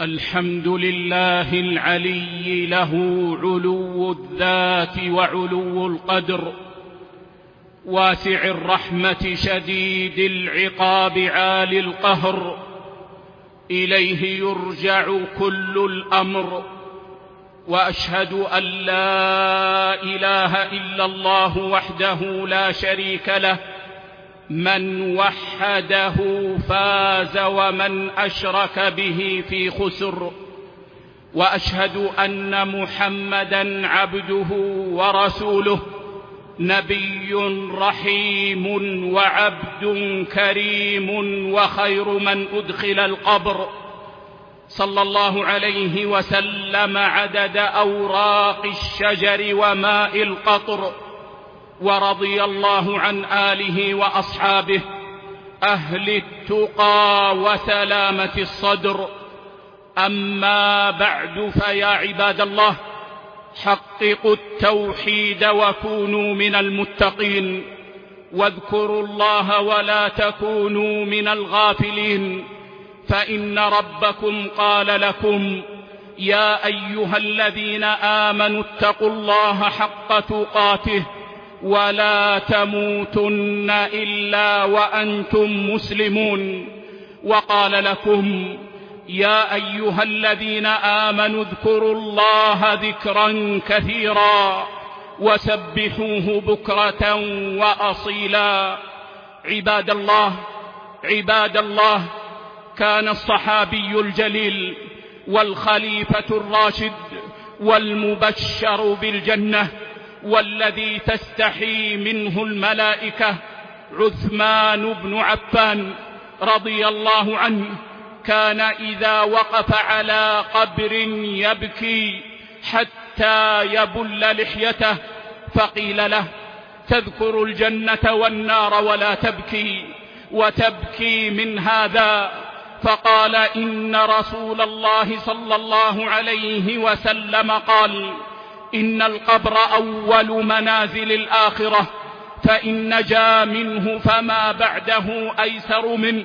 الحمد لله العلي له علو الذات وعلو القدر واسع الرحمة شديد العقاب عالي القهر إليه يرجع كل الأمر وأشهد أن لا إله إلا الله وحده لا شريك له من وحده فاز ومن أشرك به في خسر وأشهد أن محمدا عبده ورسوله نبي رحيم وعبد كريم وخير من أدخل القبر صلى الله عليه وسلم عدد أوراق الشجر وماء القطر ورضي الله عن آله وأصحابه أهل التقى وسلامة الصدر. أما بعد فيا عباد الله حققوا التوحيد وكونوا من المتقين. واذكروا الله ولا تكونوا من الغافلين. فإن ربكم قال لكم يا أيها الذين آمنوا اتقوا الله حق تقاته. ولا تموتن إلا وأنتم مسلمون وقال لكم يا أيها الذين آمنوا اذكروا الله ذكرا كثيرا وسبحوه بكرة وأصيلا. عباد الله عباد الله كان الصحابي الجليل والخليفة الراشد والمبشر بالجنة. والذي تستحي منه الملائكة عثمان بن عفان رضي الله عنه كان إذا وقف على قبر يبكي حتى يبل لحيته فقيل له تذكر الجنة والنار ولا تبكي وتبكي من هذا. فقال إن رسول الله صلى الله عليه وسلم قال إن القبر أول منازل الآخرة فإن نجا منه فما بعده أيسر منه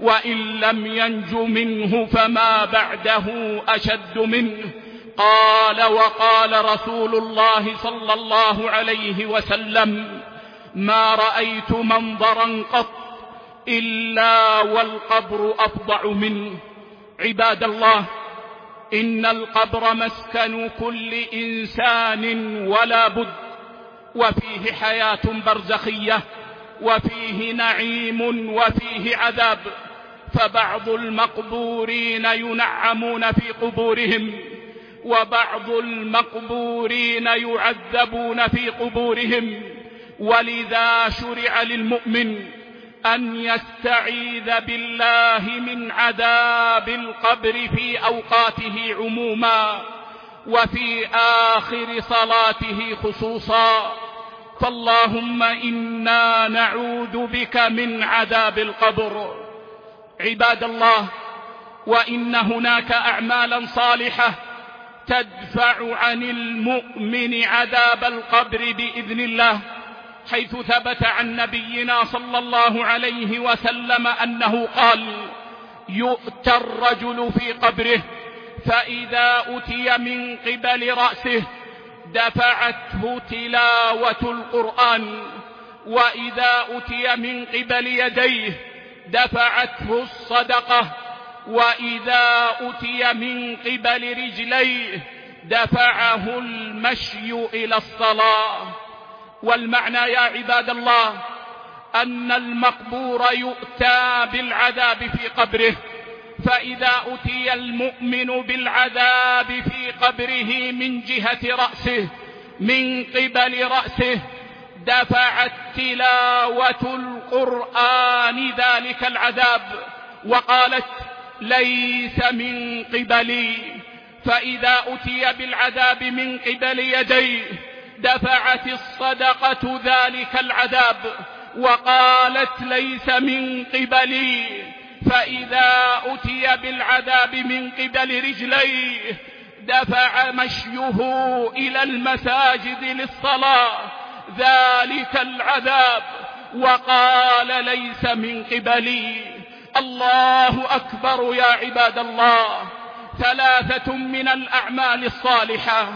وإن لم ينج منه فما بعده أشد منه. قال وقال رسول الله صلى الله عليه وسلم ما رأيت منظرا قط إلا والقبر أفضع منه. عباد الله إن القبر مسكن كل إنسان ولا بد وفيه حياة برزخية وفيه نعيم وفيه عذاب فبعض المقبورين ينعمون في قبورهم وبعض المقبورين يعذبون في قبورهم ولذا شرع للمؤمن أن يستعيذ بالله من عذاب القبر في أوقاته عموما وفي آخر صلاته خصوصا. فاللهم إنا نعوذ بك من عذاب القبر. عباد الله وإن هناك أعمالا صالحة تدفع عن المؤمن عذاب القبر بإذن الله. حيث ثبت عن نبينا صلى الله عليه وسلم أنه قال يؤتى الرجل في قبره فإذا أتي من قبل رأسه دفعته تلاوة القرآن وإذا أتي من قبل يديه دفعته الصدقة وإذا أتي من قبل رجليه دفعه المشي إلى الصلاة. والمعنى يا عباد الله أن المقبور يؤتى بالعذاب في قبره فإذا أتي المؤمن بالعذاب في قبره من جهة رأسه من قبل رأسه دفعت تلاوة القرآن ذلك العذاب وقالت ليس من قبلي فإذا أتي بالعذاب من قبل يديه دفعت الصدقة ذلك العذاب وقالت ليس من قبلي فإذا أتي بالعذاب من قبل رجليه دفع مشيه إلى المساجد للصلاة. ذلك العذاب وقال ليس من قبلي. الله أكبر يا عباد الله. ثلاثة من الأعمال الصالحة.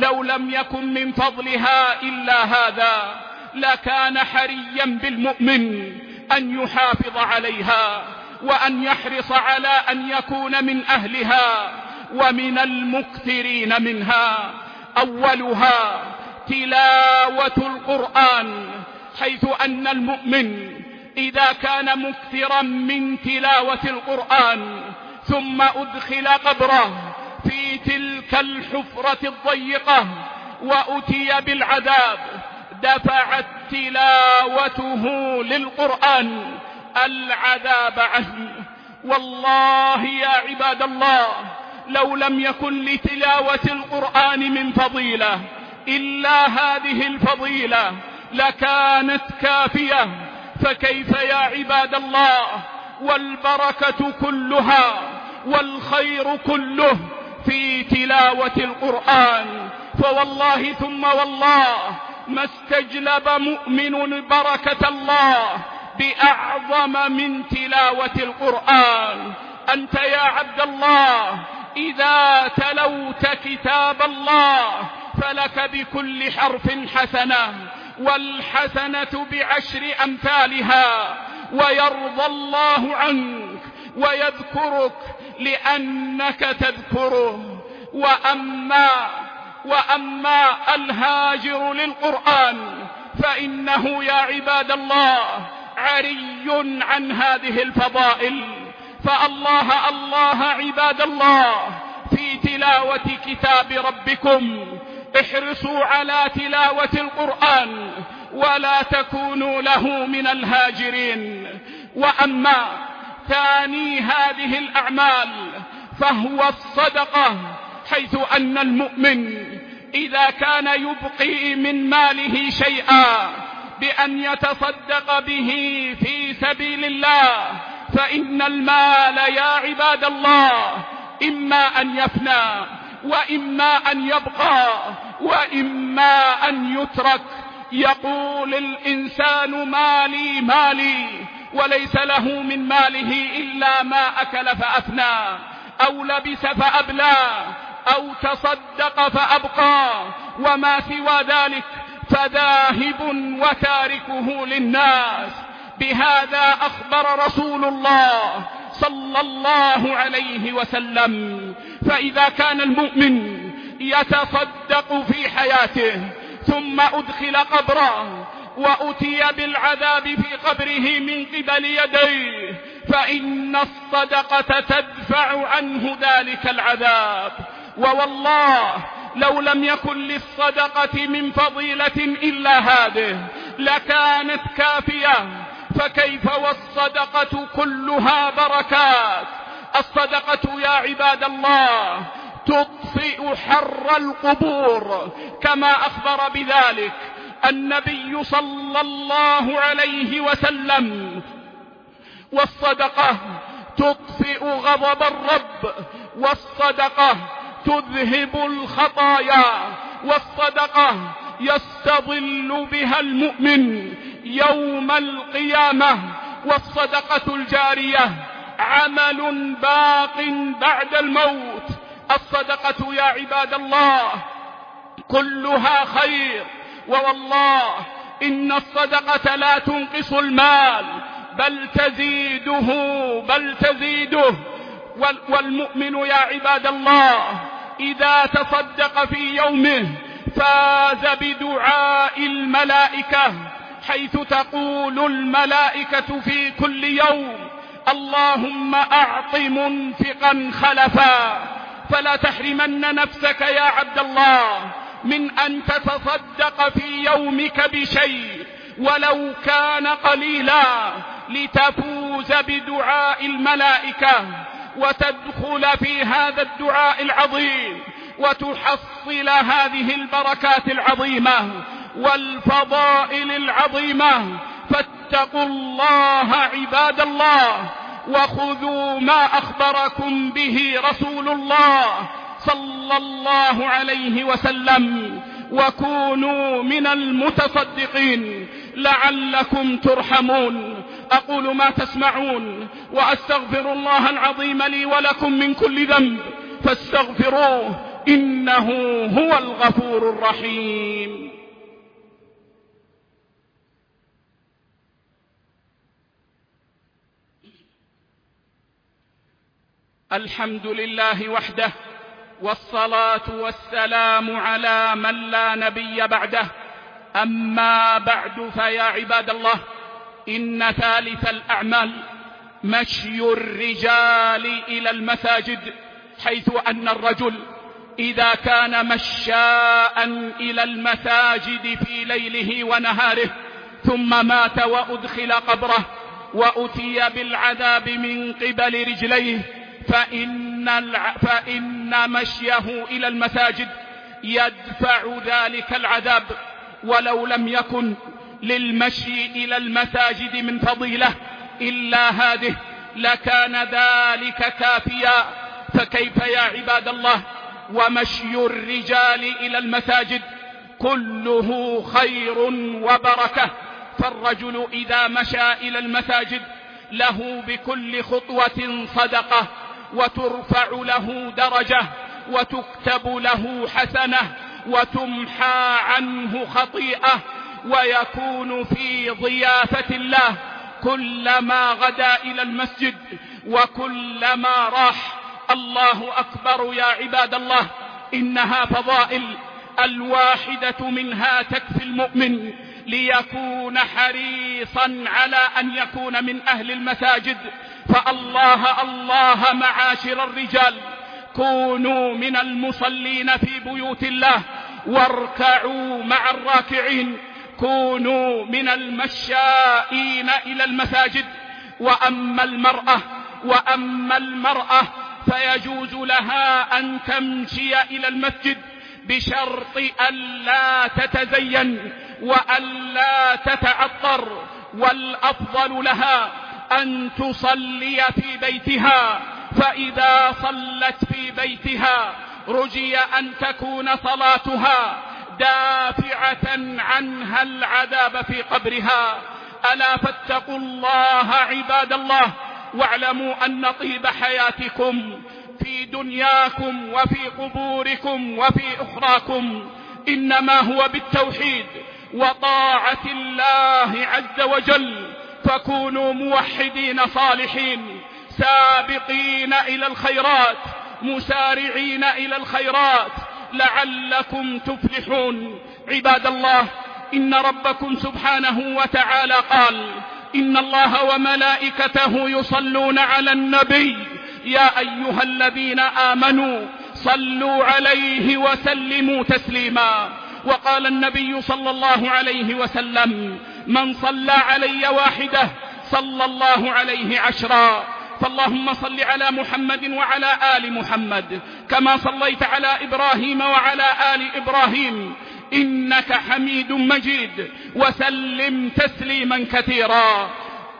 لو لم يكن من فضلها إلا هذا لكان حريا بالمؤمن أن يحافظ عليها وأن يحرص على أن يكون من أهلها ومن المكثرين منها. أولها تلاوة القرآن حيث أن المؤمن إذا كان مكثرا من تلاوة القرآن ثم أدخل قبره كالحفرة الضيقة وأتي بالعذاب دفعت تلاوته للقرآن. العذاب عنه والله يا عباد الله لو لم يكن لتلاوة القرآن من فضيلة إلا هذه الفضيلة لكانت كافية. فكيف يا عباد الله؟ والبركة كلها والخير كله. في تلاوة القرآن فوالله ثم والله ما استجلب مؤمن بركة الله بأعظم من تلاوة القرآن. أنت يا عبد الله إذا تلوت كتاب الله فلك بكل حرف حسنة والحسنة بعشر أمثالها ويرضى الله عنك ويذكرك لأنك تذكره وأما, وأما الهاجر للقرآن فإنه يا عباد الله عري عن هذه الفضائل. فالله الله عباد الله في تلاوة كتاب ربكم احرصوا على تلاوة القرآن ولا تكونوا له من الهاجرين. وأما ثاني هذه الأعمال فهو الصدقة حيث أن المؤمن إذا كان يبقي من ماله شيئا بأن يتصدق به في سبيل الله فإن المال يا عباد الله إما أن يفنى وإما أن يبقى وإما أن يترك. يقول الإنسان مالي مالي وليس له من ماله إلا ما أكل فأفنى أو لبس فأبلى أو تصدق فأبقى وما سوى ذلك فذاهب وتاركه للناس بهذا أخبر رسول الله صلى الله عليه وسلم فإذا كان المؤمن يتصدق في حياته ثم أدخل قبره وأتي بالعذاب في قبره من قبل يديه فإن الصدقة تدفع عنه ذلك العذاب. ووالله لو لم يكن للصدقة من فضيلة إلا هذه لكانت كافية. فكيف والصدقة كلها بركات؟ الصدقة يا عباد الله تطفئ حر القبور كما أخبر بذلك. النبي صلى الله عليه وسلم والصدقة تطفئ غضب الرب والصدقة تذهب الخطايا والصدقة يستظل بها المؤمن يوم القيامة والصدقة الجارية عمل باق بعد الموت. الصدقة يا عباد الله كلها خير. ووالله إن الصدقة لا تنقص المال بل تزيده بل تزيده والمؤمن يا عباد الله إذا تصدق في يومه فاز بدعاء الملائكة حيث تقول الملائكة في كل يوم اللهم أعط منفقا خلفا فلا تحرمن نفسك يا عبد الله من أن تتصدق في يومك بشيء ولو كان قليلا لتفوز بدعاء الملائكة وتدخل في هذا الدعاء العظيم وتحصل هذه البركات العظيمة والفضائل العظيمة. فاتقوا الله عباد الله وخذوا ما أخبركم به رسول الله. صلى الله عليه وسلم وكونوا من المتصدقين لعلكم ترحمون. أقول ما تسمعون وأستغفر الله العظيم لي ولكم من كل ذنب فاستغفروه إنه هو الغفور الرحيم. الحمد لله وحده والصلاة والسلام على من لا نبي بعده. أما بعد فيا عباد الله إن ثالث الأعمال مشي الرجال إلى المساجد حيث أن الرجل إذا كان مشاء إلى المساجد في ليله ونهاره ثم مات وأدخل قبره وأتي بالعذاب من قبل رجليه فإن فإن, فإن مشيه إلى المساجد يدفع ذلك العذاب ولو لم يكن للمشي إلى المساجد من فضيلة إلا هذه لكان ذلك كافيا. فكيف يا عباد الله؟ ومشي الرجال إلى المساجد كله خير وبركة. فالرجل إذا مشى إلى المساجد له بكل خطوة صدقة. وترفع له درجة وتكتب له حسنة وتمحى عنه خطيئة ويكون في ضيافة الله كلما غدا إلى المسجد وكلما راح. الله أكبر يا عباد الله إنها فضائل الواحدة منها تكفي المؤمن. ليكون حريصا على أن يكون من أهل المساجد. فالله الله معاشر الرجال كونوا من المصلين في بيوت الله واركعوا مع الراكعين كونوا من المشائين إلى المساجد. وأما المرأة وأما المرأة فيجوز لها أن تمشي إلى المسجد بشرط أن لا تتزين. وأن لا تتعطر والأفضل لها أن تصلي في بيتها فإذا صلت في بيتها رجي أن تكون صلاتها دافعة عنها العذاب في قبرها. ألا فاتقوا الله عباد الله واعلموا أن طيب حياتكم في دنياكم وفي قبوركم وفي أخراكم إنما هو بالتوحيد. وطاعة الله عز وجل فكونوا موحدين صالحين سابقين إلى الخيرات مسارعين إلى الخيرات لعلكم تفلحون. عباد الله إن ربكم سبحانه وتعالى قال إن الله وملائكته يصلون على النبي. يا أيها الذين آمنوا صلوا عليه وسلموا تسليما. وقال النبي صلى الله عليه وسلم من صلى علي واحدة صلى الله عليه عشرا. فاللهم صل على محمد وعلى آل محمد كما صليت على إبراهيم وعلى آل إبراهيم إنك حميد مجيد وسلم تسليما كثيرا.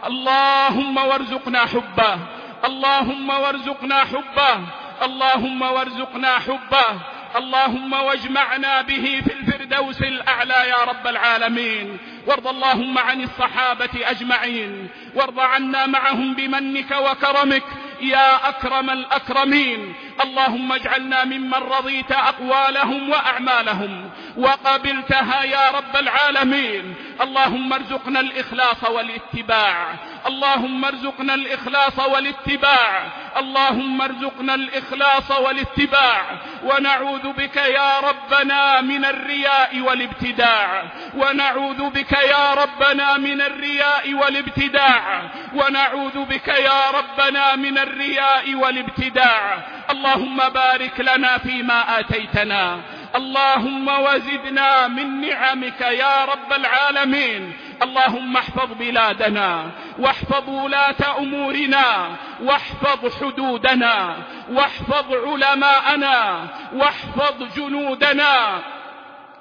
اللهم وارزقنا حبه اللهم وارزقنا حبه اللهم وارزقنا حبه. اللهم واجمعنا به في الفردوس الأعلى يا رب العالمين. وارض اللهم عن الصحابة أجمعين. وارض عنا معهم بمنك وكرمك يا أكرم الأكرمين. اللهم اجعلنا ممن رضيت أقوالهم وأعمالهم. وقبلتها يا رب العالمين. اللهم ارزقنا الإخلاص والاتباع. اللهم ارزقنا الإخلاص والاتباع. اللهم ارزقنا الإخلاص والاتباع. ونعوذ بك يا ربنا من الرياء والابتداع. ونعوذ بك يا ربنا من الرياء والابتداع. ونعوذ بك يا ربنا من الرياء والابتداع. اللهم بارك لنا فيما آتيتنا. اللهم وزدنا من نعمك يا رب العالمين. اللهم احفظ بلادنا واحفظ ولاة أمورنا واحفظ حدودنا واحفظ علماءنا واحفظ جنودنا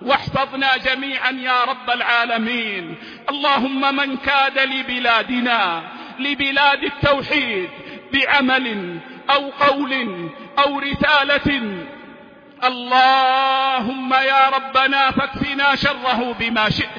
واحفظنا جميعا يا رب العالمين. اللهم من كاد لبلادنا لبلاد التوحيد بعمل أو قول أو رسالة اللهم يا ربنا فاكفنا شره بما شئت.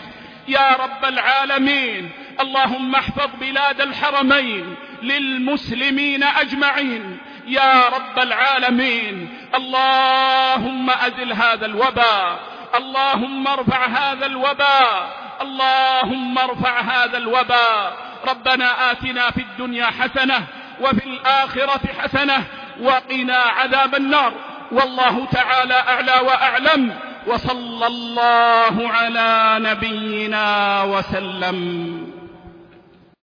يا رب العالمين اللهم احفظ بلاد الحرمين للمسلمين أجمعين. يا رب العالمين اللهم أزل هذا الوباء. اللهم ارفع هذا الوباء. اللهم ارفع هذا الوباء. ربنا آتنا في الدنيا حسنة وفي الآخرة حسنة وقنا عذاب النار. والله تعالى أعلى وأعلم وصلى الله على نبينا وسلم.